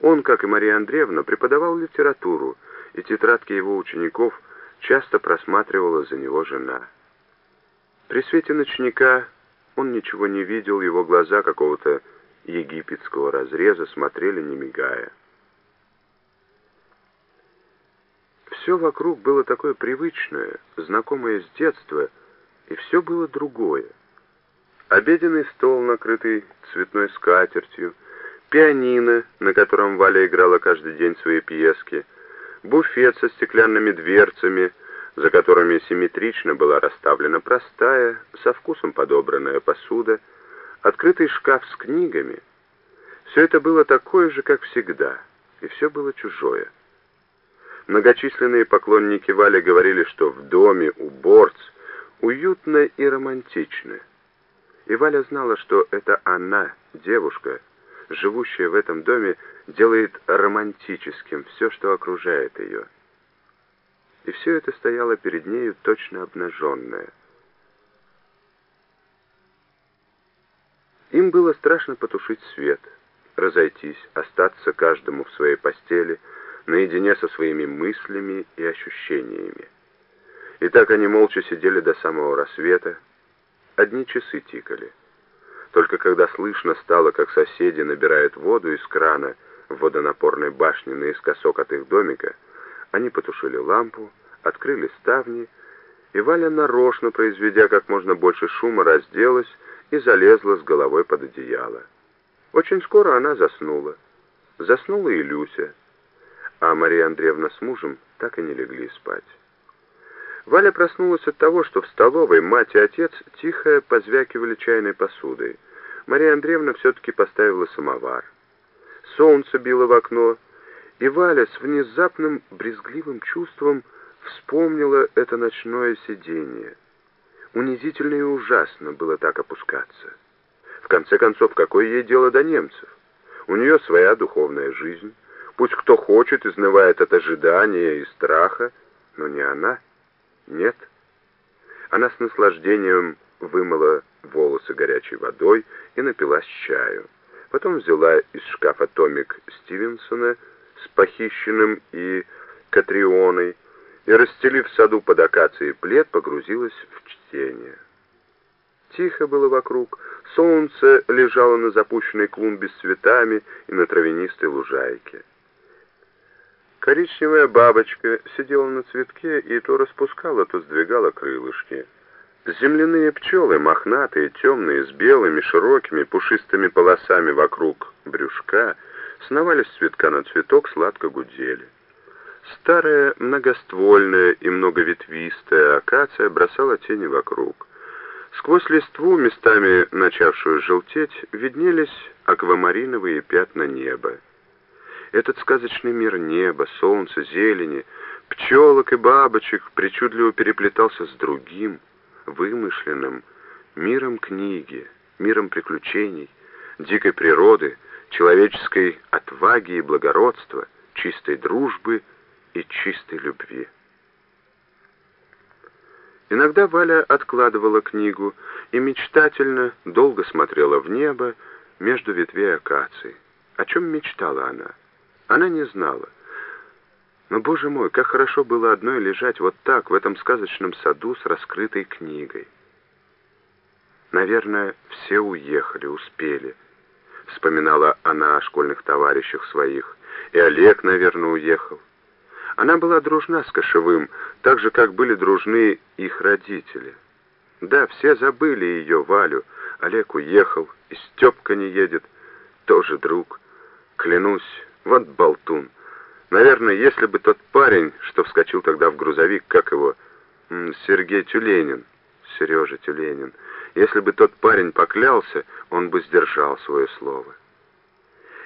Он, как и Мария Андреевна, преподавал литературу, и тетрадки его учеников часто просматривала за него жена. При свете ночника он ничего не видел, его глаза какого-то египетского разреза смотрели, не мигая. Все вокруг было такое привычное, знакомое с детства, и все было другое. Обеденный стол, накрытый цветной скатертью, пианино, на котором Валя играла каждый день свои пьески, буфет со стеклянными дверцами, за которыми симметрично была расставлена простая, со вкусом подобранная посуда, открытый шкаф с книгами. Все это было такое же, как всегда, и все было чужое. Многочисленные поклонники Вали говорили, что в доме у Борц уютно и романтично. И Валя знала, что это она, девушка, живущая в этом доме, делает романтическим все, что окружает ее. И все это стояло перед нею точно обнаженное. Им было страшно потушить свет, разойтись, остаться каждому в своей постели, наедине со своими мыслями и ощущениями. И так они молча сидели до самого рассвета. Одни часы тикали. Только когда слышно стало, как соседи набирают воду из крана в водонапорной башне наискосок от их домика, они потушили лампу, открыли ставни, и Валя, нарочно произведя как можно больше шума, разделась и залезла с головой под одеяло. Очень скоро она заснула. Заснула и Люся, а Мария Андреевна с мужем так и не легли спать. Валя проснулась от того, что в столовой мать и отец тихо позвякивали чайной посудой. Мария Андреевна все-таки поставила самовар. Солнце било в окно, и Валя с внезапным брезгливым чувством вспомнила это ночное сидение. Унизительно и ужасно было так опускаться. В конце концов, какое ей дело до немцев? У нее своя духовная жизнь. Пусть кто хочет, изнывает от ожидания и страха, но не она. Нет. Она с наслаждением вымыла волосы горячей водой и напилась чаю. Потом взяла из шкафа томик Стивенсона с похищенным и Катрионой и, расстелив в саду под акацией плед, погрузилась в чтение. Тихо было вокруг, солнце лежало на запущенной клумбе с цветами и на травянистой лужайке. Коричневая бабочка сидела на цветке и то распускала, то сдвигала крылышки. Земляные пчелы, мохнатые, темные, с белыми, широкими, пушистыми полосами вокруг брюшка, сновали с цветка на цветок, сладко гудели. Старая, многоствольная и многоветвистая акация бросала тени вокруг. Сквозь листву, местами начавшую желтеть, виднелись аквамариновые пятна неба. Этот сказочный мир неба, солнца, зелени, пчелок и бабочек причудливо переплетался с другим, вымышленным, миром книги, миром приключений, дикой природы, человеческой отваги и благородства, чистой дружбы и чистой любви. Иногда Валя откладывала книгу и мечтательно долго смотрела в небо между ветвей акации. О чем мечтала она? Она не знала. Но, боже мой, как хорошо было одной лежать вот так, в этом сказочном саду с раскрытой книгой. Наверное, все уехали, успели. Вспоминала она о школьных товарищах своих. И Олег, наверное, уехал. Она была дружна с Кошевым, так же, как были дружны их родители. Да, все забыли ее, Валю. Олег уехал, и Степка не едет, тоже друг. Клянусь, вот болтун. Наверное, если бы тот парень, что вскочил тогда в грузовик, как его, Сергей Тюленин, Сережа Тюленин, если бы тот парень поклялся, он бы сдержал свое слово.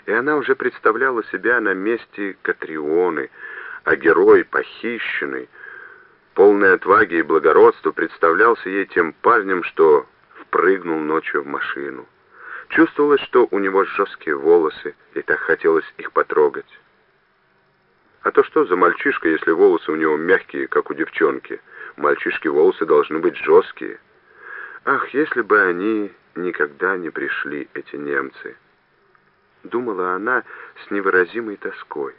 И она уже представляла себя на месте Катрионы, а герой, похищенный, полный отваги и благородства, представлялся ей тем парнем, что впрыгнул ночью в машину. Чувствовалось, что у него жесткие волосы, и так хотелось их потрогать. А то что за мальчишка, если волосы у него мягкие, как у девчонки? Мальчишки волосы должны быть жесткие. Ах, если бы они никогда не пришли, эти немцы. думала она с невыразимой тоской.